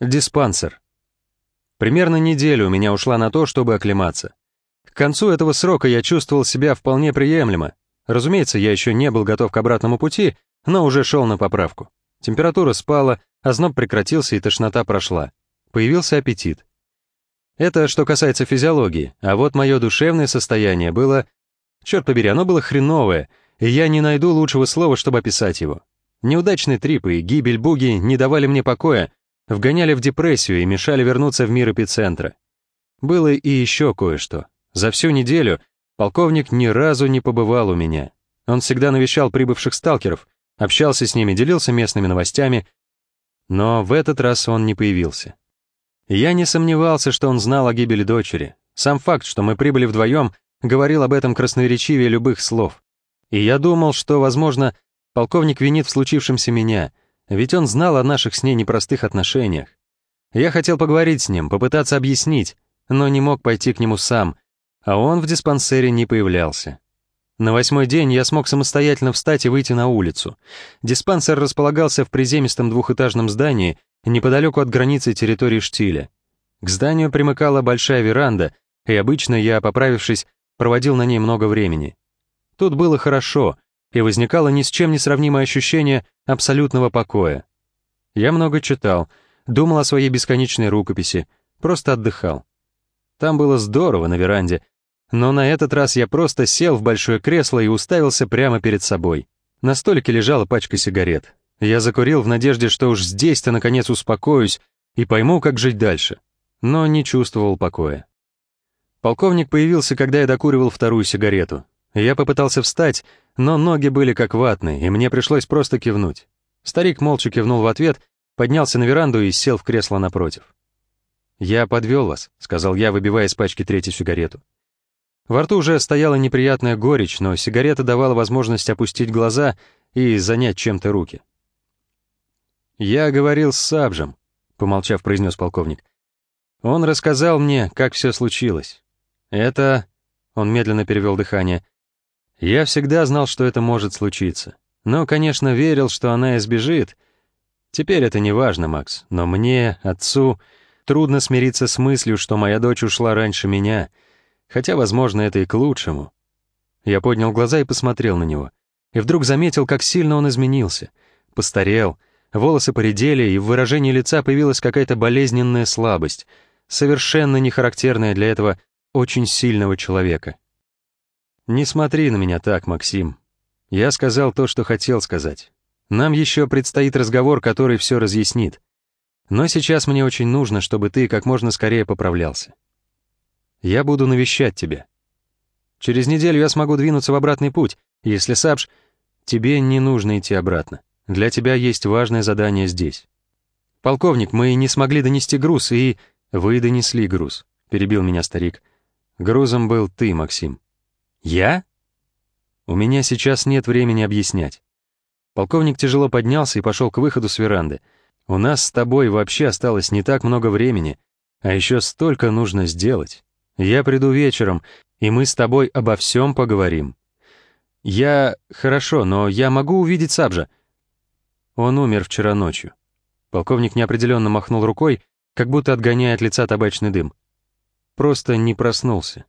Диспансер. Примерно неделю у меня ушла на то, чтобы оклематься. К концу этого срока я чувствовал себя вполне приемлемо. Разумеется, я еще не был готов к обратному пути, но уже шел на поправку. Температура спала, озноб прекратился и тошнота прошла. Появился аппетит. Это что касается физиологии, а вот мое душевное состояние было... Черт побери, оно было хреновое, и я не найду лучшего слова, чтобы описать его. Неудачные трипы и гибель Буги не давали мне покоя, вгоняли в депрессию и мешали вернуться в мир эпицентра. Было и еще кое-что. За всю неделю полковник ни разу не побывал у меня. Он всегда навещал прибывших сталкеров, общался с ними, делился местными новостями, но в этот раз он не появился. Я не сомневался, что он знал о гибели дочери. Сам факт, что мы прибыли вдвоем, говорил об этом красноречивее любых слов. И я думал, что, возможно, полковник винит в случившемся меня, ведь он знал о наших с ней непростых отношениях. Я хотел поговорить с ним, попытаться объяснить, но не мог пойти к нему сам, а он в диспансере не появлялся. На восьмой день я смог самостоятельно встать и выйти на улицу. Диспансер располагался в приземистом двухэтажном здании неподалеку от границы территории Штиля. К зданию примыкала большая веранда, и обычно я, поправившись, проводил на ней много времени. Тут было хорошо, и возникало ни с чем не сравнимое ощущение абсолютного покоя. Я много читал, думал о своей бесконечной рукописи, просто отдыхал. Там было здорово на веранде, но на этот раз я просто сел в большое кресло и уставился прямо перед собой. На столике лежала пачка сигарет. Я закурил в надежде, что уж здесь-то наконец успокоюсь и пойму, как жить дальше. Но не чувствовал покоя. Полковник появился, когда я докуривал вторую сигарету. Я попытался встать, но ноги были как ватные, и мне пришлось просто кивнуть. Старик молча кивнул в ответ, поднялся на веранду и сел в кресло напротив. «Я подвел вас», — сказал я, выбивая из пачки третью сигарету. Во рту уже стояла неприятная горечь, но сигарета давала возможность опустить глаза и занять чем-то руки. «Я говорил с Сабжем», — помолчав, произнес полковник. «Он рассказал мне, как все случилось. Это...» — он медленно перевел дыхание. «Я всегда знал, что это может случиться. Но, конечно, верил, что она избежит. Теперь это не важно, Макс, но мне, отцу, трудно смириться с мыслью, что моя дочь ушла раньше меня» Хотя, возможно, это и к лучшему. Я поднял глаза и посмотрел на него. И вдруг заметил, как сильно он изменился. Постарел, волосы поредели, и в выражении лица появилась какая-то болезненная слабость, совершенно не характерная для этого очень сильного человека. «Не смотри на меня так, Максим. Я сказал то, что хотел сказать. Нам еще предстоит разговор, который все разъяснит. Но сейчас мне очень нужно, чтобы ты как можно скорее поправлялся. Я буду навещать тебя. Через неделю я смогу двинуться в обратный путь, если Сабж... Тебе не нужно идти обратно. Для тебя есть важное задание здесь. Полковник, мы не смогли донести груз, и... Вы донесли груз, перебил меня старик. Грузом был ты, Максим. Я? У меня сейчас нет времени объяснять. Полковник тяжело поднялся и пошел к выходу с веранды. У нас с тобой вообще осталось не так много времени, а еще столько нужно сделать. Я приду вечером, и мы с тобой обо всем поговорим. Я... Хорошо, но я могу увидеть Сабжа. Он умер вчера ночью. Полковник неопределенно махнул рукой, как будто отгоняя от лица табачный дым. Просто не проснулся.